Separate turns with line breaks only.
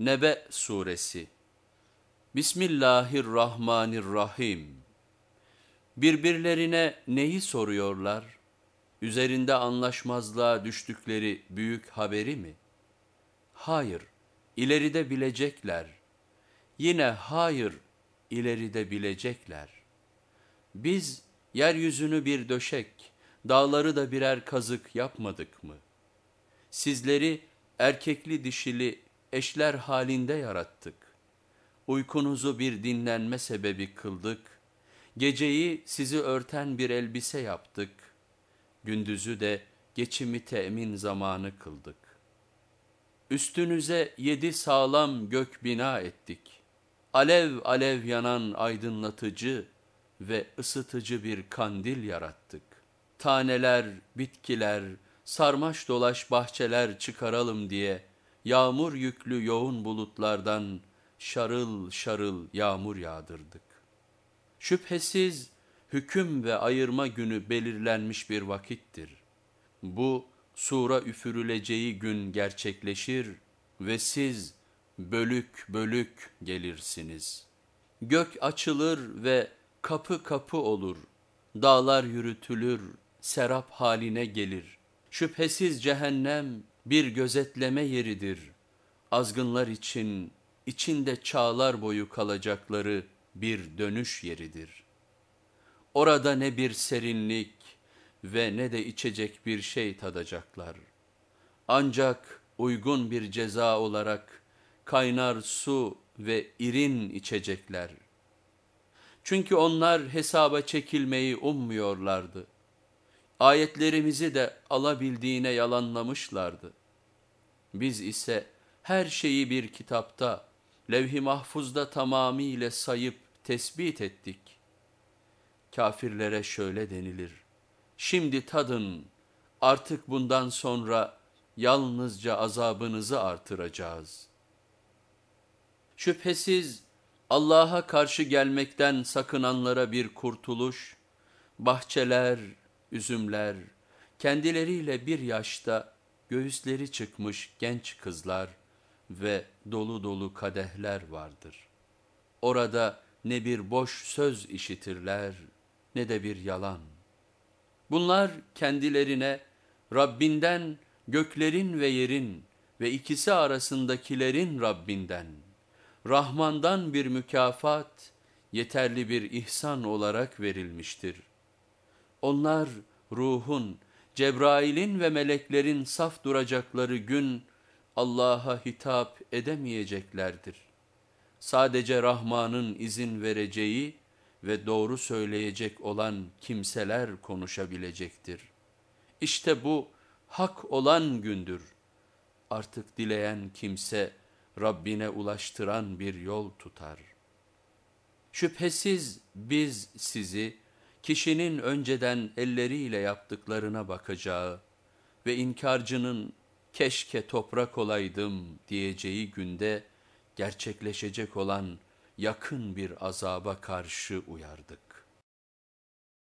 Nebe Suresi Bismillahirrahmanirrahim Birbirlerine neyi soruyorlar? Üzerinde anlaşmazlığa düştükleri büyük haberi mi? Hayır, ileride bilecekler. Yine hayır, ileride bilecekler. Biz yeryüzünü bir döşek, dağları da birer kazık yapmadık mı? Sizleri erkekli dişili eşler halinde yarattık. Uykunuzu bir dinlenme sebebi kıldık. Geceyi sizi örten bir elbise yaptık. Gündüzü de geçimi temin zamanı kıldık. Üstünüze yedi sağlam gök bina ettik. Alev alev yanan aydınlatıcı ve ısıtıcı bir kandil yarattık. Taneler, bitkiler, sarmaş dolaş bahçeler çıkaralım diye yağmur yüklü yoğun bulutlardan şarıl şarıl yağmur yağdırdık. Şüphesiz hüküm ve ayırma günü belirlenmiş bir vakittir. Bu sura üfürüleceği gün gerçekleşir ve siz bölük bölük gelirsiniz. Gök açılır ve kapı kapı olur, dağlar yürütülür, serap haline gelir. Şüphesiz cehennem bir gözetleme yeridir. Azgınlar için içinde çağlar boyu kalacakları bir dönüş yeridir. Orada ne bir serinlik ve ne de içecek bir şey tadacaklar. Ancak uygun bir ceza olarak kaynar su ve irin içecekler. Çünkü onlar hesaba çekilmeyi ummuyorlardı. Ayetlerimizi de alabildiğine yalanlamışlardı. Biz ise her şeyi bir kitapta, levh-i mahfuzda tamamiyle sayıp tespit ettik. Kafirlere şöyle denilir, şimdi tadın, artık bundan sonra yalnızca azabınızı artıracağız. Şüphesiz Allah'a karşı gelmekten sakınanlara bir kurtuluş, bahçeler, üzümler, kendileriyle bir yaşta göğüsleri çıkmış genç kızlar ve dolu dolu kadehler vardır. Orada ne bir boş söz işitirler ne de bir yalan. Bunlar kendilerine Rabbinden göklerin ve yerin ve ikisi arasındakilerin Rabbinden, Rahman'dan bir mükafat, yeterli bir ihsan olarak verilmiştir. Onlar ruhun, Cebrail'in ve meleklerin saf duracakları gün Allah'a hitap edemeyeceklerdir. Sadece Rahman'ın izin vereceği ve doğru söyleyecek olan kimseler konuşabilecektir. İşte bu hak olan gündür. Artık dileyen kimse Rabbine ulaştıran bir yol tutar. Şüphesiz biz sizi kişinin önceden elleriyle yaptıklarına bakacağı ve inkarcının keşke toprak olaydım diyeceği günde gerçekleşecek olan yakın bir azaba karşı uyardık.